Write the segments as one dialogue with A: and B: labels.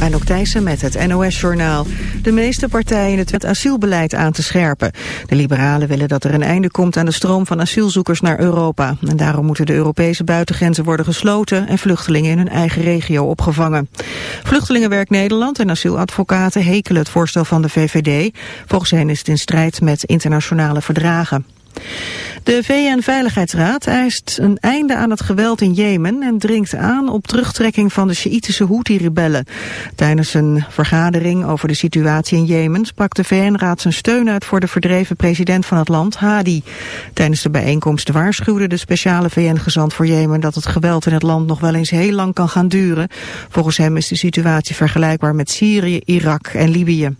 A: Anouk Thijssen met het NOS-journaal. De meeste partijen het het asielbeleid aan te scherpen. De liberalen willen dat er een einde komt aan de stroom van asielzoekers naar Europa. En daarom moeten de Europese buitengrenzen worden gesloten... en vluchtelingen in hun eigen regio opgevangen. Vluchtelingenwerk Nederland en asieladvocaten hekelen het voorstel van de VVD. Volgens hen is het in strijd met internationale verdragen. De VN-veiligheidsraad eist een einde aan het geweld in Jemen en dringt aan op terugtrekking van de Sjiïtische Houthi-rebellen. Tijdens een vergadering over de situatie in Jemen sprak de VN-raad zijn steun uit voor de verdreven president van het land, Hadi. Tijdens de bijeenkomst waarschuwde de speciale VN-gezant voor Jemen dat het geweld in het land nog wel eens heel lang kan gaan duren. Volgens hem is de situatie vergelijkbaar met Syrië, Irak en Libië.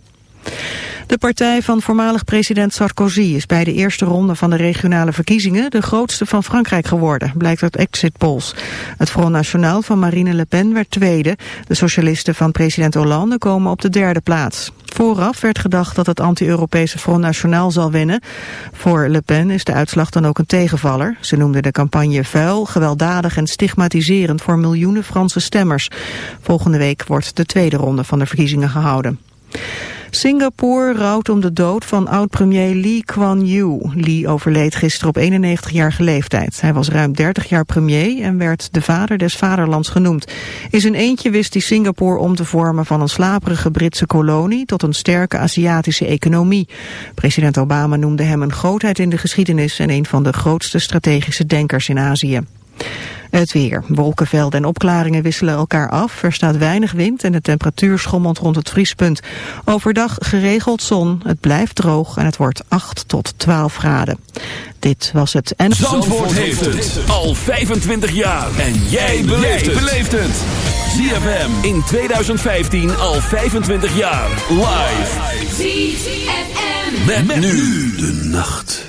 A: De partij van voormalig president Sarkozy is bij de eerste ronde van de regionale verkiezingen de grootste van Frankrijk geworden, blijkt uit exit polls. Het Front National van Marine Le Pen werd tweede. De socialisten van president Hollande komen op de derde plaats. Vooraf werd gedacht dat het anti-Europese Front National zal winnen. Voor Le Pen is de uitslag dan ook een tegenvaller. Ze noemde de campagne vuil, gewelddadig en stigmatiserend voor miljoenen Franse stemmers. Volgende week wordt de tweede ronde van de verkiezingen gehouden. Singapore rouwt om de dood van oud-premier Lee Kuan Yew. Lee overleed gisteren op 91-jarige leeftijd. Hij was ruim 30 jaar premier en werd de vader des vaderlands genoemd. In zijn eentje wist hij Singapore om te vormen van een slaperige Britse kolonie tot een sterke Aziatische economie. President Obama noemde hem een grootheid in de geschiedenis en een van de grootste strategische denkers in Azië. Het weer. Wolkenvelden en opklaringen wisselen elkaar af. Er staat weinig wind en de temperatuur schommelt rond het vriespunt. Overdag geregeld zon. Het blijft droog en het wordt 8 tot 12 graden. Dit was het en...
B: Zandvoort, heeft het al 25 jaar. En jij beleeft het. ZFM in 2015 al 25 jaar. Live. ZFM. met nu de nacht.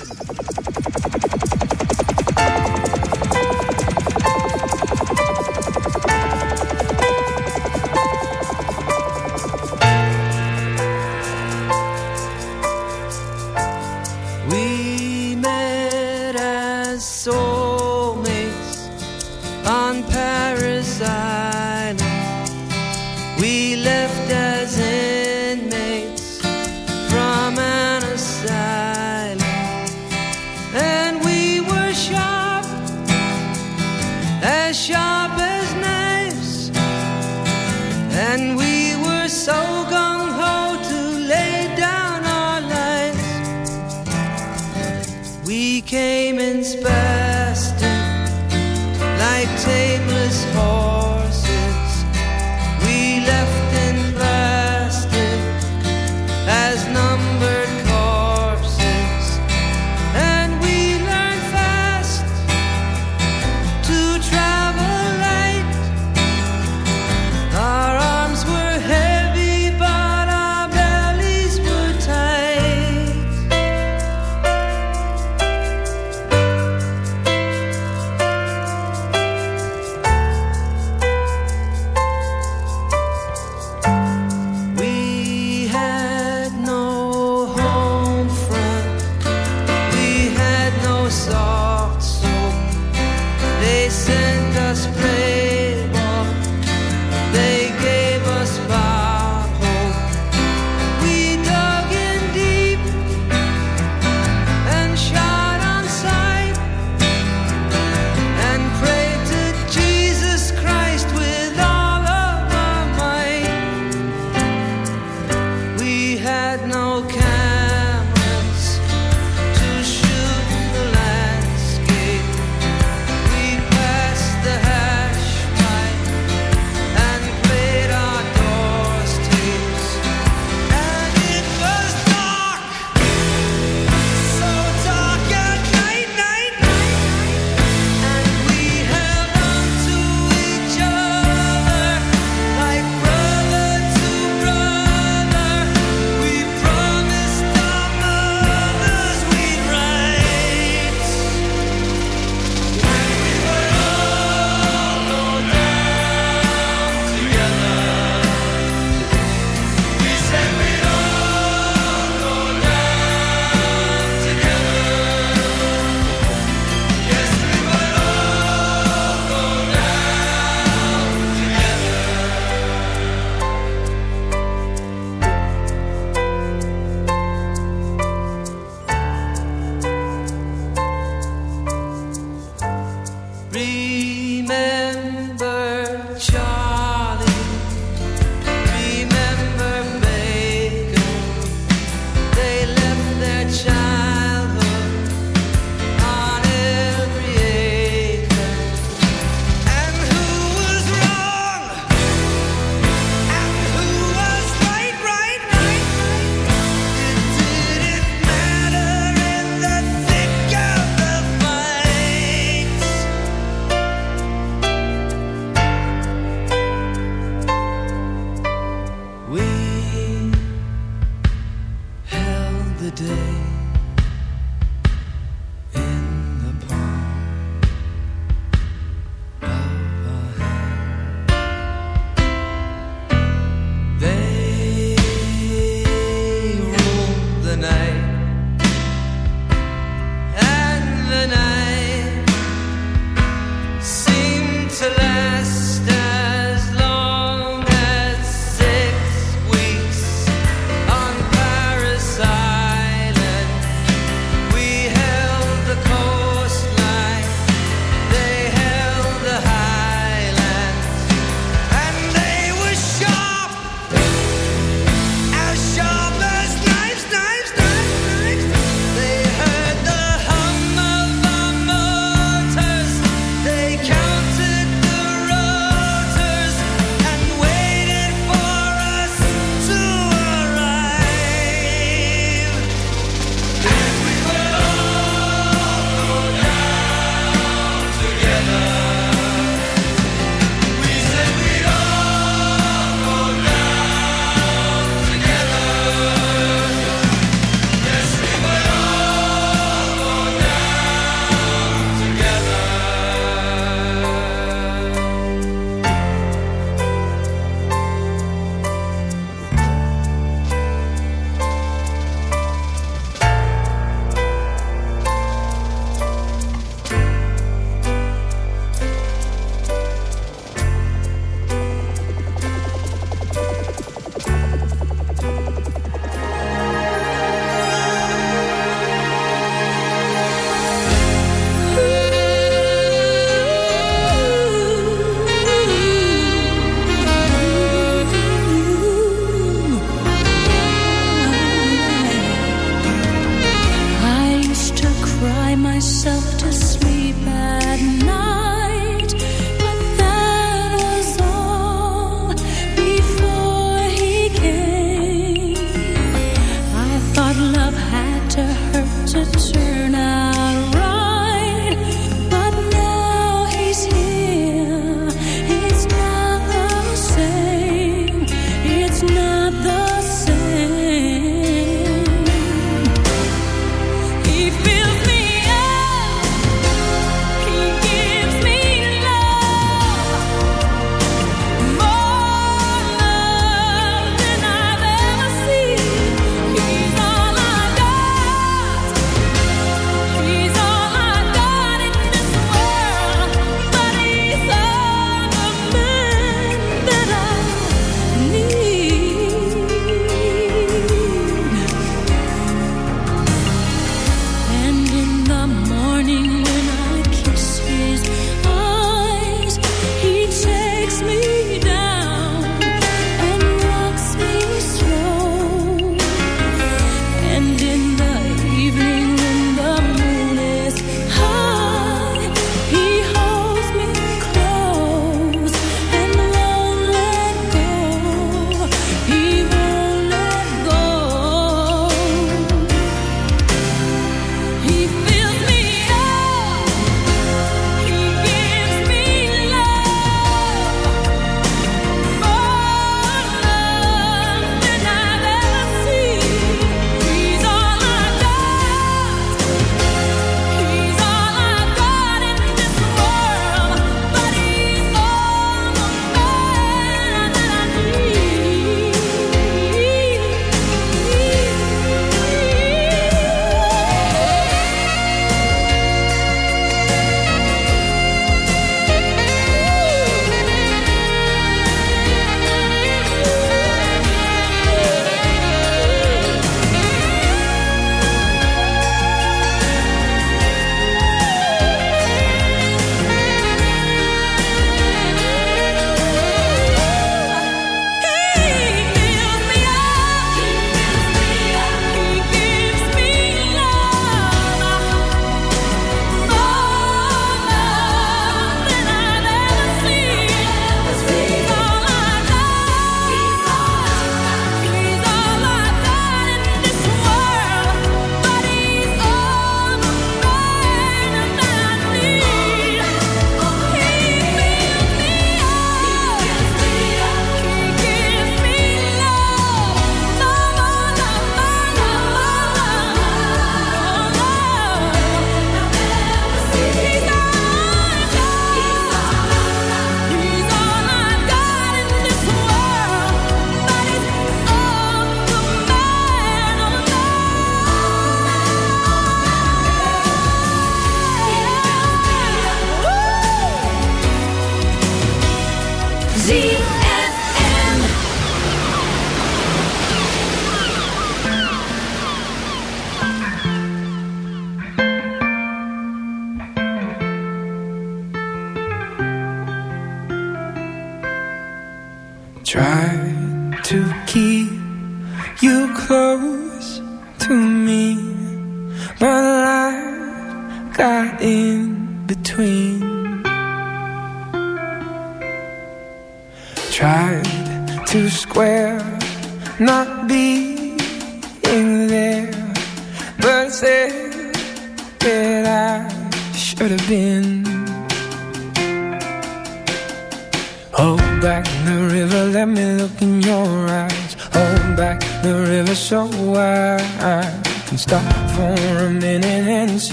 C: Hold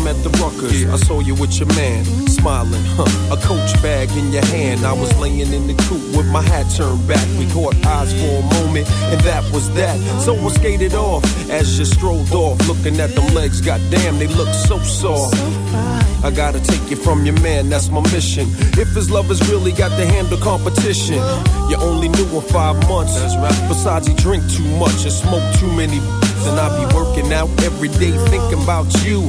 D: Was at the Ruckers. I saw you with your man, smiling, huh? A coach bag in your hand. I was laying in the coop with my hat turned back. We caught eyes for a moment, and that was that. So I skated off as you strolled off, looking at them legs. Goddamn, they look so soft. I gotta take you from your man, that's my mission. If his lovers really got to handle competition, you only knew him five months. That's right. Besides, he drink too much and smoke too many. And I be working out every day thinking about you.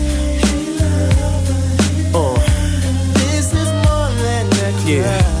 D: Yeah,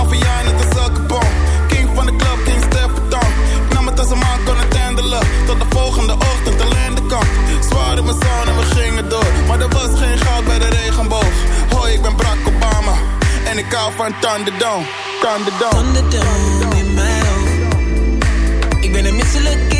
E: Maffia net elke bom. King van de club, King Stefan. Ik nam het als een man kon het handelen. Tot de volgende ochtend alleen de kant. Zwaar in mijn zon en we gingen door. Maar er was geen goud bij de regenboog. Hoi, ik ben Barack Obama. En ik hou van Thunderdome. Thunderdome.
C: Thunderdome in mijn hoofd. Ik ben een misselijk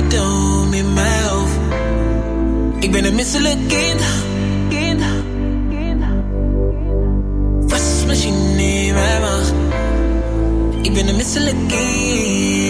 C: Thunderdome in mijn hoofd. Ik ben een misselijk kind. kind. Wasmachine in mijn maag. Ik ben een misselijk kind. Kind.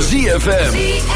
F: ZFM.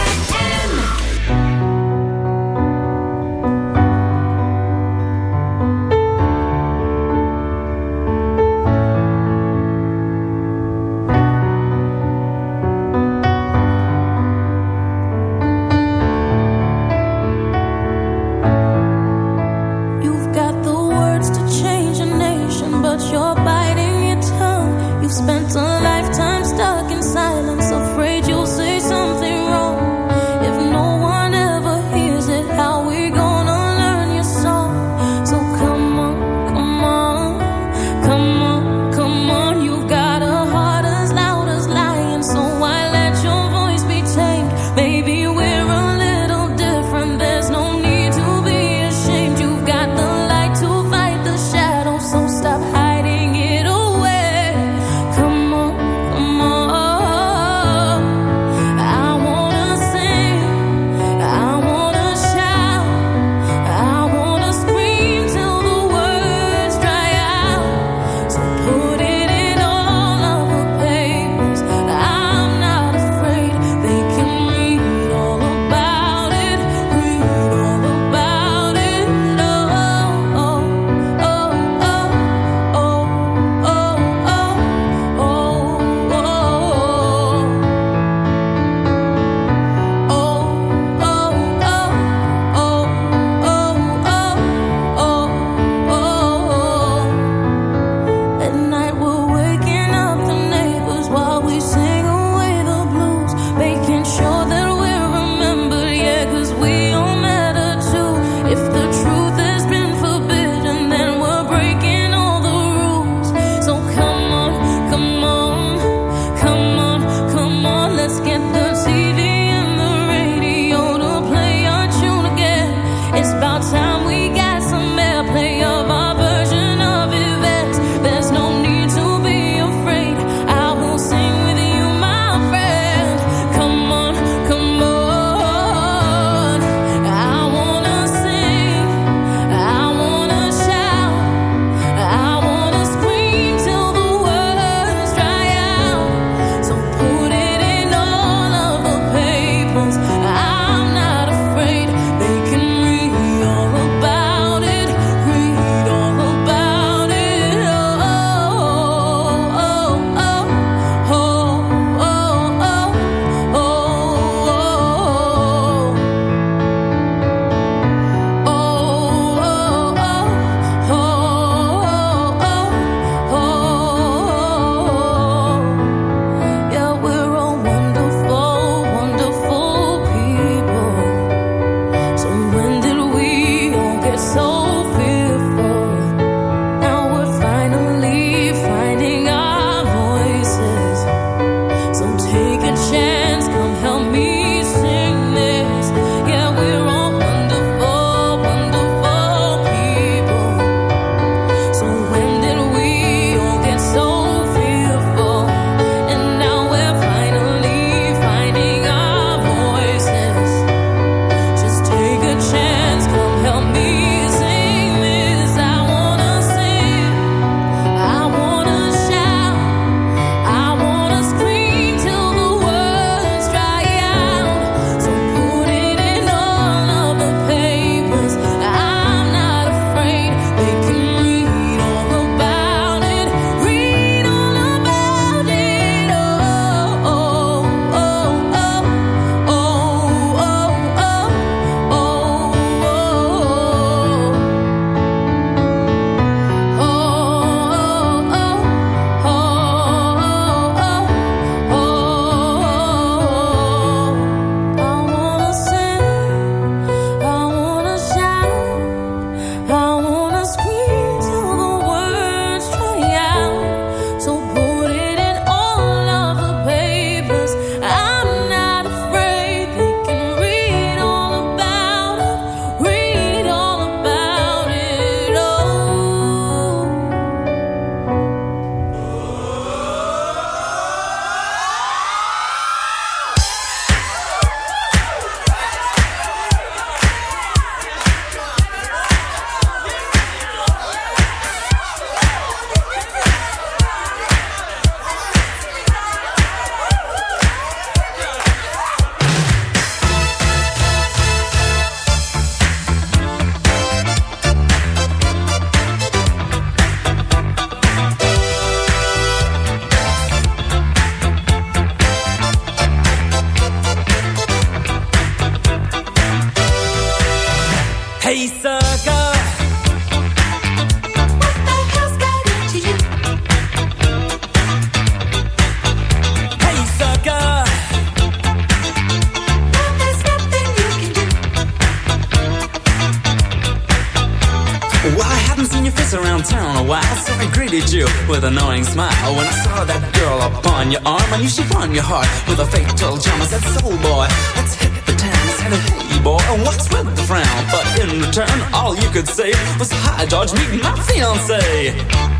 G: on your
H: arm and you should run your heart with a fatal charm. I said, soul boy, let's hit the town. I said, hey boy, what's with the frown? But in return, all you could say was, hi George, meet my fiance.